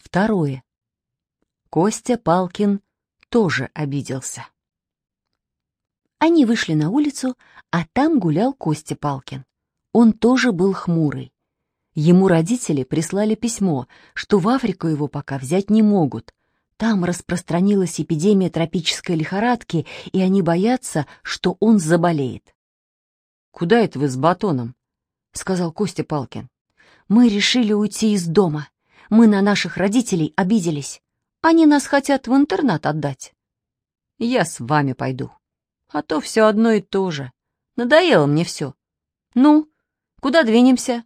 Второе. Костя Палкин тоже обиделся. Они вышли на улицу, а там гулял Костя Палкин. Он тоже был хмурый. Ему родители прислали письмо, что в Африку его пока взять не могут. Там распространилась эпидемия тропической лихорадки, и они боятся, что он заболеет. «Куда это вы с батоном?» — сказал Костя Палкин. «Мы решили уйти из дома. Мы на наших родителей обиделись. Они нас хотят в интернат отдать. Я с вами пойду. А то все одно и то же. Надоело мне все. Ну, куда двинемся?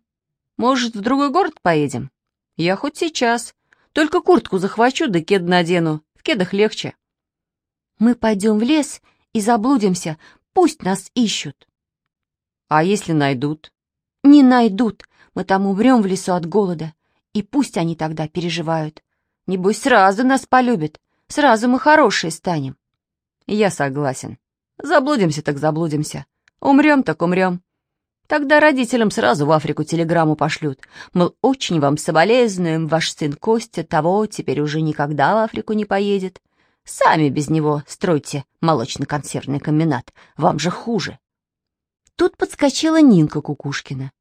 Может, в другой город поедем? Я хоть сейчас. Только куртку захвачу да кед надену. В кедах легче. Мы пойдем в лес и заблудимся. Пусть нас ищут. А если найдут? Не найдут. Мы там умрем в лесу от голода. И пусть они тогда переживают. Небось, сразу нас полюбят. Сразу мы хорошие станем. Я согласен. Заблудимся так заблудимся. Умрем так умрем. Тогда родителям сразу в Африку телеграмму пошлют. Мол, очень вам соболезнуем, ваш сын Костя того теперь уже никогда в Африку не поедет. Сами без него стройте молочно-консервный комбинат. Вам же хуже. Тут подскочила Нинка Кукушкина.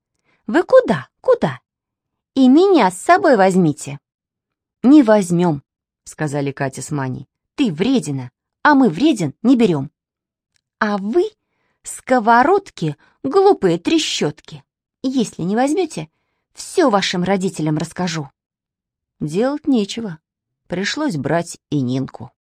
«Вы куда? Куда? И меня с собой возьмите». «Не возьмем», — сказали Катя с Маней. «Ты вредина, а мы вреден не берем». «А вы сковородки, глупые трещотки. Если не возьмете, все вашим родителям расскажу». Делать нечего. Пришлось брать и Нинку.